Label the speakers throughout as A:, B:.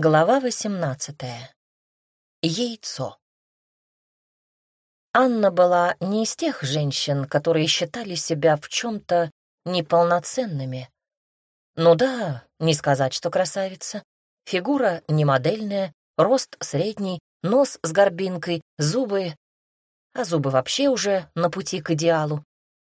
A: Глава 18. Яйцо. Анна была не из тех женщин, которые считали себя в чем-то неполноценными. Ну да, не сказать, что красавица. Фигура не модельная, рост средний, нос с горбинкой, зубы... А зубы вообще уже на пути к идеалу.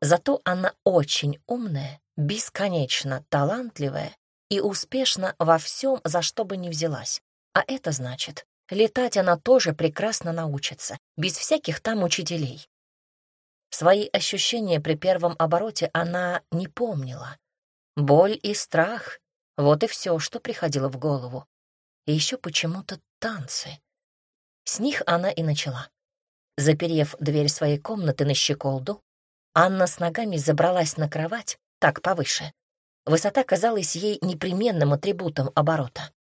A: Зато она очень умная, бесконечно талантливая и успешна во всем, за что бы ни взялась. А это значит, летать она тоже прекрасно научится, без всяких там учителей. Свои ощущения при первом обороте она не помнила. Боль и страх — вот и все, что приходило в голову. И еще почему-то танцы. С них она и начала. Заперев дверь своей комнаты на щеколду, Анна с ногами забралась на кровать, так повыше, Высота казалась ей непременным атрибутом оборота.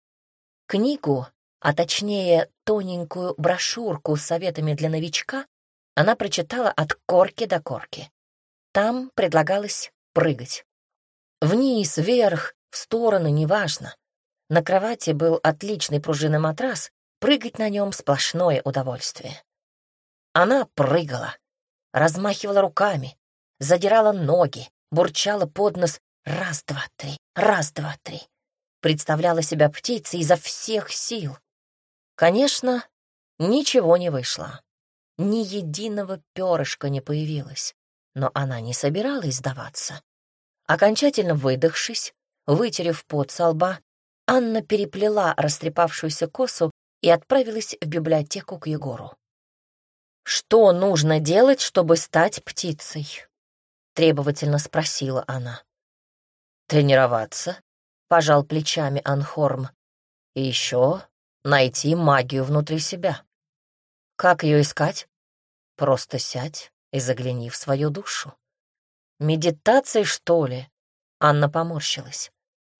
A: Книгу, а точнее тоненькую брошюрку с советами для новичка, она прочитала от корки до корки. Там предлагалось прыгать. Вниз, вверх, в стороны, неважно. На кровати был отличный пружинный матрас, прыгать на нем сплошное удовольствие. Она прыгала, размахивала руками, задирала ноги, бурчала под нос Раз, два, три, раз, два, три. Представляла себя птицей изо всех сил. Конечно, ничего не вышло. Ни единого перышка не появилось. Но она не собиралась сдаваться. Окончательно выдохшись, вытерев пот со лба, Анна переплела растрепавшуюся косу и отправилась в библиотеку к Егору. «Что нужно делать, чтобы стать птицей?» — требовательно спросила она. «Тренироваться», — пожал плечами Анхорм. «И еще найти магию внутри себя. Как ее искать? Просто сядь и загляни в свою душу. Медитацией, что ли?» Анна поморщилась.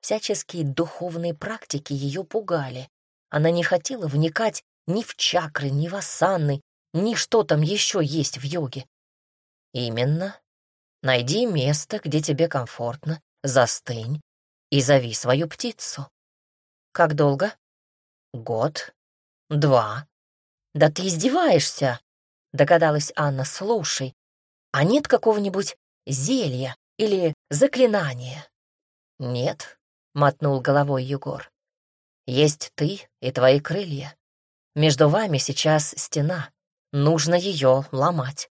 A: Всяческие духовные практики ее пугали. Она не хотела вникать ни в чакры, ни в асаны, ни что там еще есть в йоге. Именно. Найди место, где тебе комфортно, застынь и зови свою птицу. Как долго? Год. Два. Да ты издеваешься, догадалась Анна. Слушай, а нет какого-нибудь зелья или заклинания? Нет, мотнул головой Егор. Есть ты и твои крылья. Между вами сейчас стена. Нужно ее ломать.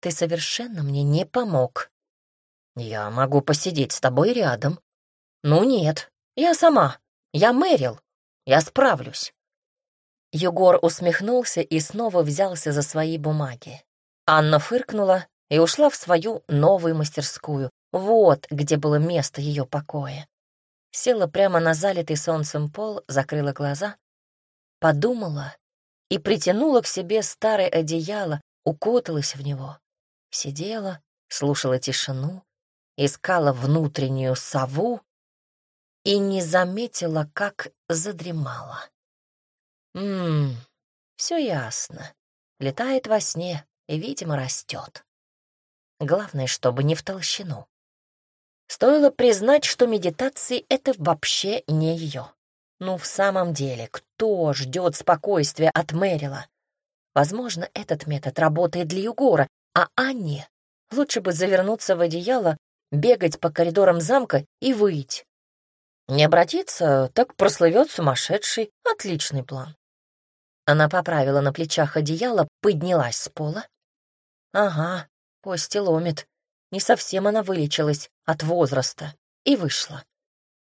A: Ты совершенно мне не помог, «Я могу посидеть с тобой рядом». «Ну нет, я сама. Я Мэрил. Я справлюсь». Егор усмехнулся и снова взялся за свои бумаги. Анна фыркнула и ушла в свою новую мастерскую. Вот где было место ее покоя. Села прямо на залитый солнцем пол, закрыла глаза, подумала и притянула к себе старое одеяло, укуталась в него. Сидела, слушала тишину, искала внутреннюю сову и не заметила, как задремала. Ммм, все ясно. Летает во сне и, видимо, растет. Главное, чтобы не в толщину. Стоило признать, что медитации — это вообще не ее. Ну, в самом деле, кто ждет спокойствия от Мэрила? Возможно, этот метод работает для Югора, а Анне лучше бы завернуться в одеяло бегать по коридорам замка и выйти. Не обратиться, так прослывет сумасшедший. Отличный план. Она поправила на плечах одеяло, поднялась с пола. Ага, кости ломит. Не совсем она вылечилась от возраста и вышла.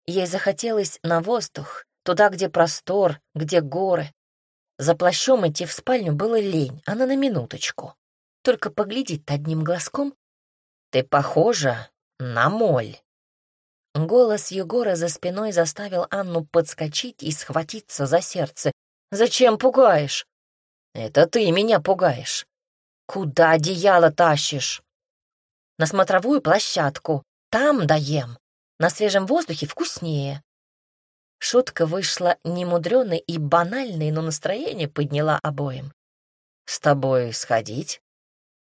A: Ей захотелось на воздух, туда, где простор, где горы. За плащом идти в спальню было лень, она на минуточку. Только поглядит одним глазком. Ты похожа на моль. Голос Егора за спиной заставил Анну подскочить и схватиться за сердце. «Зачем пугаешь?» «Это ты меня пугаешь. Куда одеяло тащишь?» «На смотровую площадку. Там даем. На свежем воздухе вкуснее». Шутка вышла немудрёной и банальной, но настроение подняла обоим. «С тобой сходить?»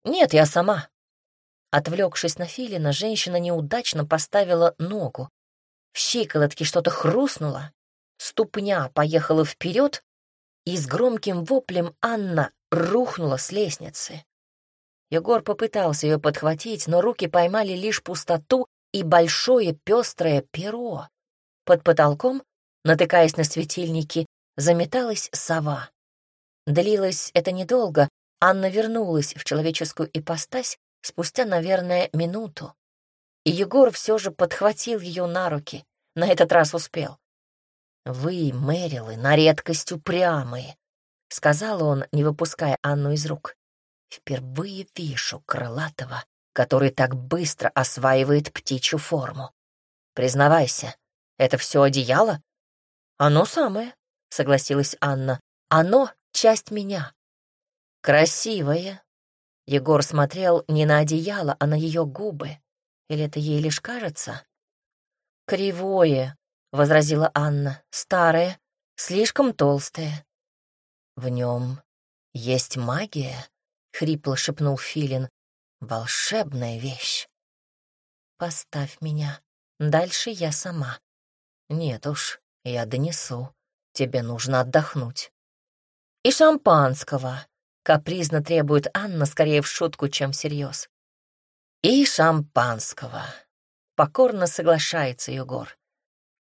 A: «Нет, я сама. Отвлекшись на Филина, женщина неудачно поставила ногу. В щиколотке что-то хрустнуло. ступня поехала вперед, и с громким воплем Анна рухнула с лестницы. Егор попытался ее подхватить, но руки поймали лишь пустоту и большое пестрое перо. Под потолком, натыкаясь на светильники, заметалась сова. Длилось это недолго, Анна вернулась в человеческую ипостась спустя, наверное, минуту. И Егор все же подхватил ее на руки, на этот раз успел. «Вы, Мэрилы, на редкость упрямые», — сказал он, не выпуская Анну из рук. «Впервые вижу крылатого, который так быстро осваивает птичью форму. Признавайся, это все одеяло?» «Оно самое», — согласилась Анна. «Оно — часть меня». «Красивое». Егор смотрел не на одеяло, а на ее губы. Или это ей лишь кажется? «Кривое», — возразила Анна, — «старое, слишком толстое». «В нем есть магия», — хрипло шепнул Филин. «Волшебная вещь». «Поставь меня. Дальше я сама». «Нет уж, я донесу. Тебе нужно отдохнуть». «И шампанского», Капризно требует Анна скорее в шутку, чем всерьез. И шампанского. Покорно соглашается Егор.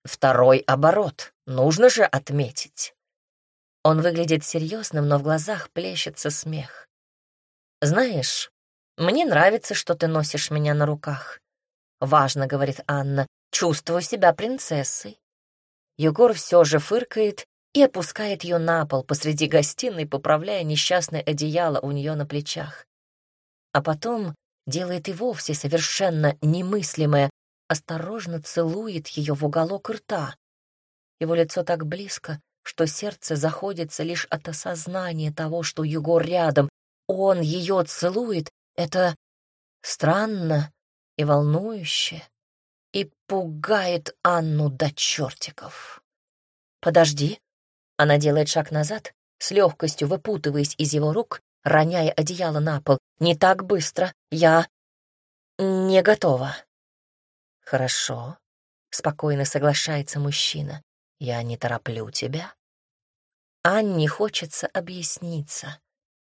A: Второй оборот. Нужно же отметить. Он выглядит серьезным, но в глазах плещется смех. «Знаешь, мне нравится, что ты носишь меня на руках. Важно, — говорит Анна, — чувствую себя принцессой. Егор все же фыркает и опускает ее на пол посреди гостиной, поправляя несчастное одеяло у нее на плечах. А потом делает и вовсе совершенно немыслимое, осторожно целует ее в уголок рта. Его лицо так близко, что сердце заходится лишь от осознания того, что Егор рядом, он ее целует, это странно и волнующе, и пугает Анну до чертиков. «Подожди», она делает шаг назад, с легкостью выпутываясь из его рук, роняя одеяло на пол. «Не так быстро. Я не готова». «Хорошо», — спокойно соглашается мужчина. «Я не тороплю тебя». Анне хочется объясниться.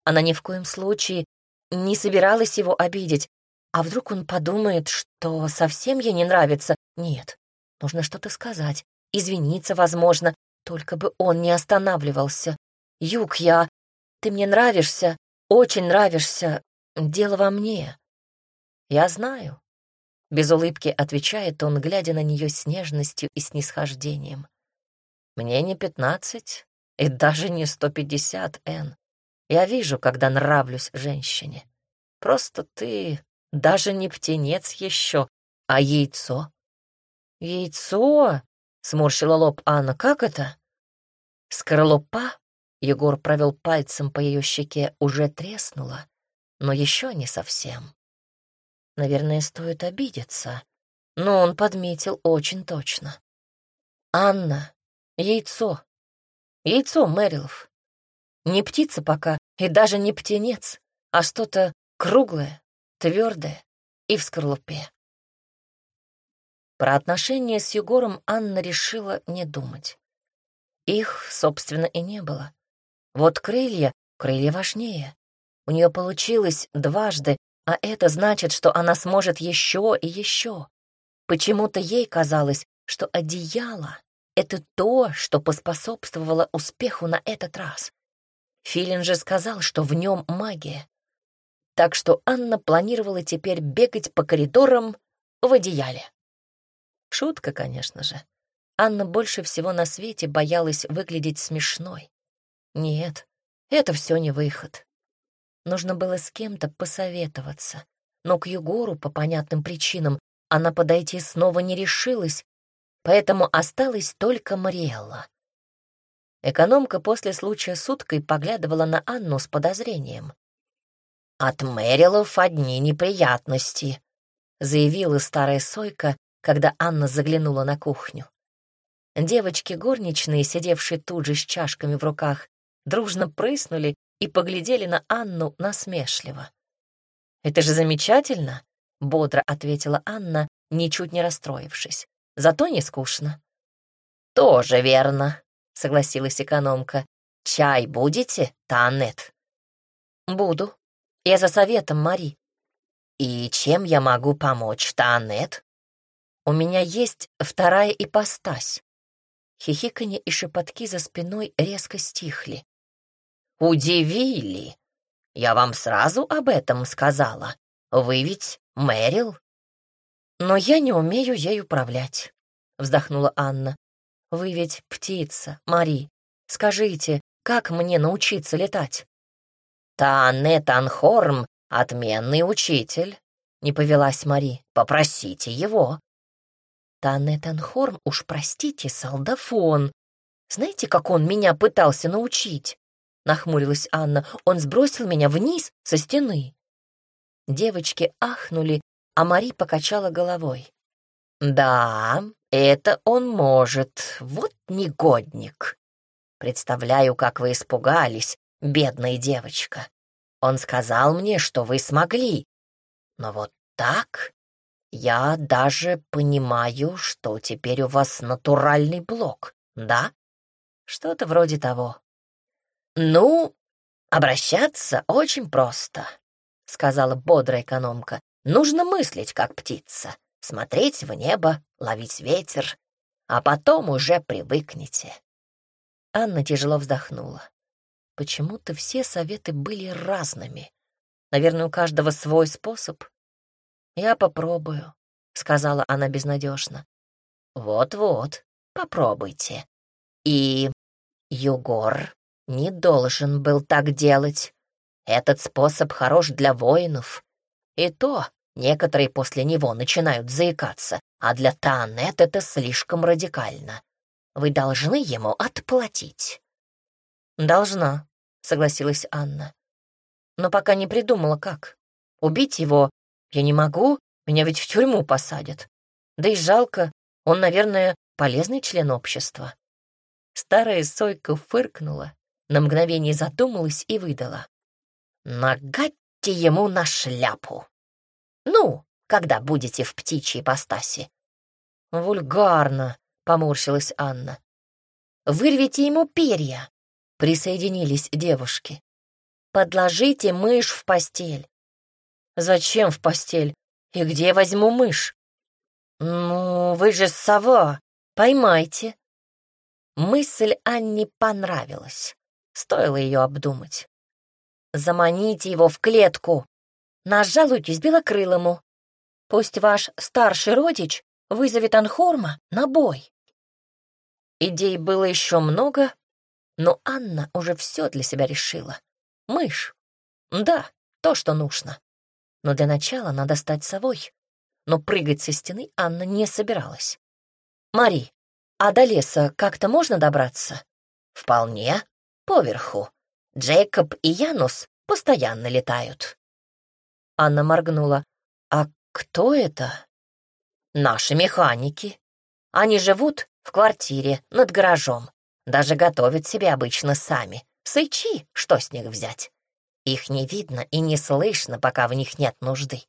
A: Она ни в коем случае не собиралась его обидеть. А вдруг он подумает, что совсем ей не нравится? Нет, нужно что-то сказать, извиниться, возможно, только бы он не останавливался. Юг, я... Ты мне нравишься, очень нравишься. Дело во мне. Я знаю. Без улыбки отвечает он, глядя на нее с нежностью и снисхождением. Мне не пятнадцать и даже не сто пятьдесят, Эн. Я вижу, когда нравлюсь женщине. Просто ты даже не птенец еще, а яйцо. Яйцо? — сморщила лоб Анна. «Как это?» «Скорлупа?» — Егор провел пальцем по ее щеке, уже треснула, но еще не совсем. Наверное, стоит обидеться, но он подметил очень точно. «Анна, яйцо. Яйцо, Мэрилов. Не птица пока и даже не птенец, а что-то круглое, твердое и в скорлупе. Про отношения с Егором Анна решила не думать. Их, собственно, и не было. Вот крылья, крылья важнее. У нее получилось дважды, а это значит, что она сможет еще и еще. Почему-то ей казалось, что одеяло — это то, что поспособствовало успеху на этот раз. Филин же сказал, что в нем магия. Так что Анна планировала теперь бегать по коридорам в одеяле. Шутка, конечно же. Анна больше всего на свете боялась выглядеть смешной. Нет, это все не выход. Нужно было с кем-то посоветоваться. Но к Егору, по понятным причинам, она подойти снова не решилась, поэтому осталась только Мариэлла. Экономка после случая с уткой поглядывала на Анну с подозрением. «От Мэрилов одни неприятности», — заявила старая сойка, когда Анна заглянула на кухню. Девочки горничные, сидевшие тут же с чашками в руках, дружно прыснули и поглядели на Анну насмешливо. «Это же замечательно!» — бодро ответила Анна, ничуть не расстроившись. «Зато не скучно». «Тоже верно», — согласилась экономка. «Чай будете, Танет?» «Буду. Я за советом, Мари». «И чем я могу помочь, Танет?» «У меня есть вторая ипостась». Хихиканье и шепотки за спиной резко стихли. «Удивили! Я вам сразу об этом сказала. Вы ведь Мэрил?» «Но я не умею ей управлять», — вздохнула Анна. «Вы ведь птица, Мари. Скажите, как мне научиться летать?» «Танне Танхорм — отменный учитель», — не повелась Мари. «Попросите его».
B: «Танне Танхорм, уж простите, солдафон. Знаете, как он меня пытался научить?» — нахмурилась Анна. «Он сбросил меня вниз со стены». Девочки ахнули, а Мари покачала головой.
A: «Да, это он может. Вот негодник. Представляю, как вы испугались, бедная девочка. Он сказал мне, что вы смогли. Но вот так я даже понимаю, что теперь у вас натуральный блок, да? Что-то вроде того. Ну, обращаться очень просто, сказала бодрая экономка. Нужно мыслить, как птица, смотреть в небо, ловить ветер, а потом уже привыкнете.
B: Анна тяжело вздохнула. Почему-то все советы были разными. Наверное, у каждого свой способ. «Я попробую», — сказала она безнадежно.
A: «Вот-вот, попробуйте. И Югор не должен был так делать. Этот способ хорош для воинов. И то некоторые после него начинают заикаться, а для Таанет это слишком радикально. Вы должны ему отплатить».
B: «Должна», — согласилась Анна. «Но пока не придумала, как. Убить его я не могу, меня ведь в тюрьму посадят. Да и жалко, он, наверное, полезный член общества». Старая сойка фыркнула, на мгновение задумалась и выдала.
A: «Нагадьте ему на шляпу. Ну, когда будете в птичьей постаси?»
B: «Вульгарно», — поморщилась Анна. «Вырвите ему перья», Присоединились девушки. «Подложите мышь в постель». «Зачем в постель? И где возьму мышь?» «Ну, вы же сова. Поймайте». Мысль Анне понравилась. Стоило ее обдумать. «Заманите его в клетку. Нажалуйтесь белокрылому. Пусть ваш старший родич вызовет Анхорма на бой». Идей было еще много, но Анна уже все для себя решила. Мышь. Да, то, что нужно. Но для начала надо стать совой. Но прыгать со стены Анна не собиралась. «Мари, а до леса как-то можно добраться?»
A: «Вполне. Поверху. Джейкоб и Янус постоянно летают».
B: Анна моргнула. «А кто это?»
A: «Наши механики. Они живут в квартире над гаражом. Даже готовят себе обычно сами. Сычи, что с них взять? Их не видно и не слышно, пока в них нет нужды.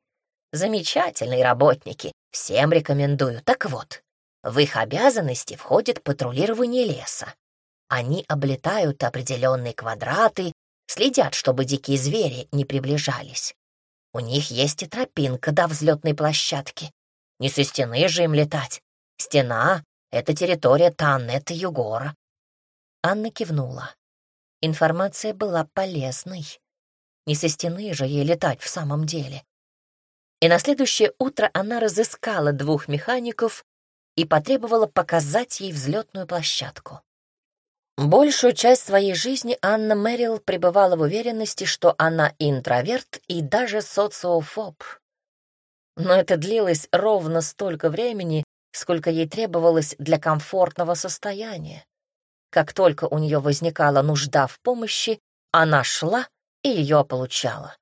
A: Замечательные работники, всем рекомендую. Так вот, в их обязанности входит патрулирование леса. Они облетают определенные квадраты, следят, чтобы дикие звери не приближались. У них есть и тропинка до взлетной площадки. Не со стены же им летать. Стена — это территория Таннета Югора.
B: Анна кивнула. Информация была полезной. Не со стены же ей летать в самом деле. И на следующее утро она разыскала двух механиков и потребовала показать ей взлетную площадку. Большую часть своей жизни Анна Мэрил пребывала в уверенности, что она интроверт и даже социофоб. Но это длилось ровно столько времени, сколько ей требовалось для комфортного состояния. Как только у нее возникала нужда в помощи, она шла и ее получала.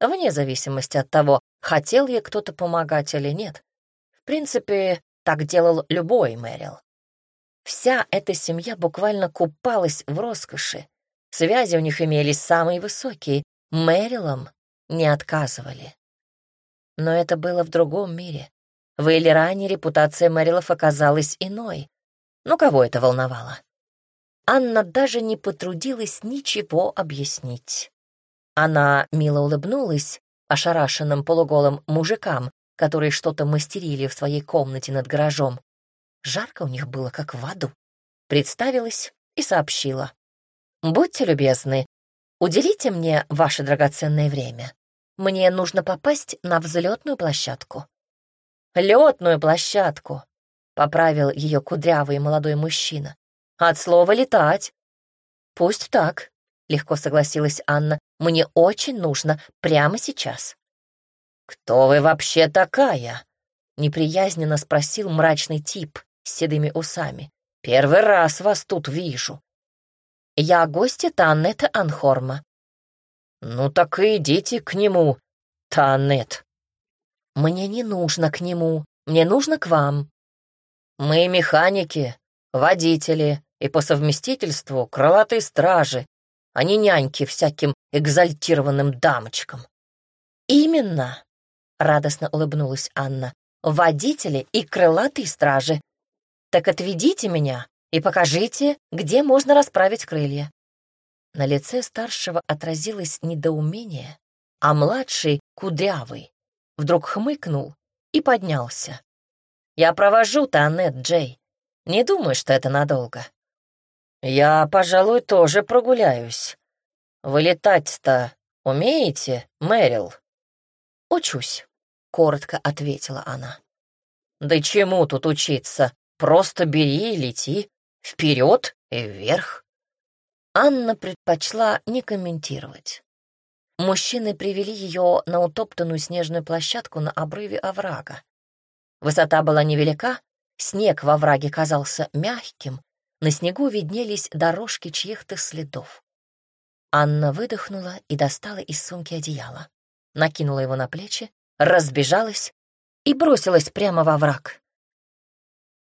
B: Вне зависимости от того, хотел ей кто-то помогать или нет. В принципе, так делал любой Мэрил. Вся эта семья буквально купалась в роскоши. Связи у них имелись самые высокие. Мэрилам не отказывали. Но это было в другом мире. В Эйлеране репутация Мэрилов оказалась иной.
A: Ну, кого это волновало? Анна даже не потрудилась ничего объяснить. Она мило улыбнулась ошарашенным полуголым мужикам, которые что-то мастерили в своей комнате над гаражом. Жарко у них было, как в аду. Представилась и сообщила. «Будьте любезны, уделите мне ваше драгоценное время. Мне нужно попасть на взлетную площадку». «Летную площадку», — поправил ее кудрявый молодой мужчина. «От слова «летать». «Пусть так», — легко согласилась Анна. «Мне очень нужно прямо сейчас». «Кто вы вообще такая?» — неприязненно спросил мрачный тип с седыми усами. «Первый раз вас тут вижу». «Я гостья Таннета Анхорма». «Ну так и идите к нему, Таннет». «Мне не нужно к нему, мне нужно к вам». «Мы механики, водители и по совместительству крылатые стражи, а не няньки всяким экзальтированным дамочкам». «Именно», — радостно улыбнулась Анна, «водители и крылатые стражи. Так отведите меня и покажите, где можно расправить крылья». На лице старшего отразилось недоумение, а младший, кудрявый, вдруг хмыкнул и поднялся. «Я провожу Танет, Джей. Не думаю, что это надолго». «Я, пожалуй, тоже прогуляюсь. Вы летать-то умеете, Мэрил?» «Учусь», — коротко ответила она. «Да чему тут учиться? Просто бери и лети. Вперед и вверх». Анна предпочла не комментировать. Мужчины привели ее на утоптанную снежную площадку на обрыве оврага. Высота была невелика, снег во враге казался мягким, на снегу виднелись дорожки чьих-то следов. Анна выдохнула и достала из сумки одеяло, накинула его на плечи, разбежалась и бросилась прямо во враг.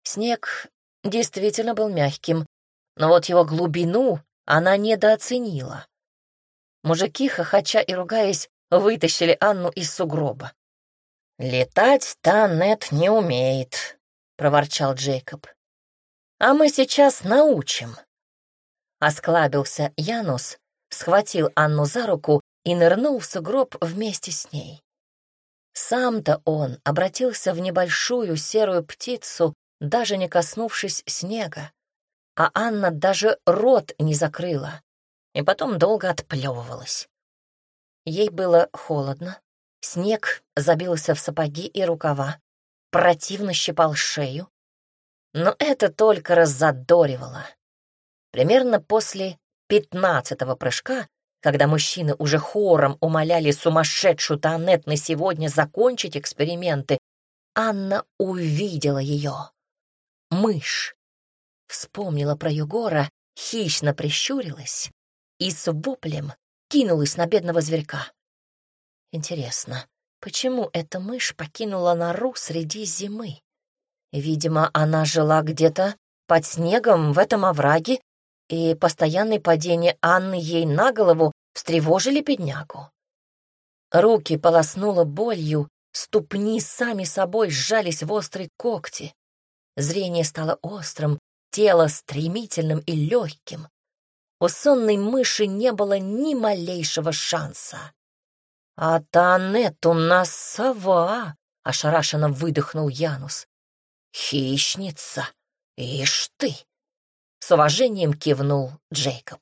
A: Снег действительно был мягким, но вот его глубину она недооценила. Мужики, хохоча и ругаясь, вытащили Анну из сугроба. «Летать Танет не умеет», — проворчал Джейкоб. «А мы сейчас научим». Осклабился Янус, схватил Анну за руку и нырнул в сугроб вместе с ней. Сам-то он обратился в небольшую серую птицу, даже не коснувшись снега, а Анна даже рот не закрыла и потом долго отплевывалась. Ей было холодно, снег забился в сапоги и рукава, противно щипал шею, но это только раззадоривало. Примерно после пятнадцатого прыжка, когда мужчины уже хором умоляли сумасшедшую Танет на сегодня закончить эксперименты, Анна увидела ее. Мышь. Вспомнила про Югора, хищно прищурилась и с воплем кинулась на бедного зверька. Интересно, почему эта мышь покинула нору среди зимы? Видимо, она жила где-то под снегом в этом овраге, и постоянные падения Анны ей на голову встревожили беднягу. Руки полоснуло болью, ступни сами собой сжались в острые когти. Зрение стало острым, тело стремительным и легким. У сонной мыши не было ни малейшего шанса. «А Танет у нас сова!» — ошарашенно выдохнул Янус. «Хищница! Ишь ты!» С уважением кивнул Джейкоб.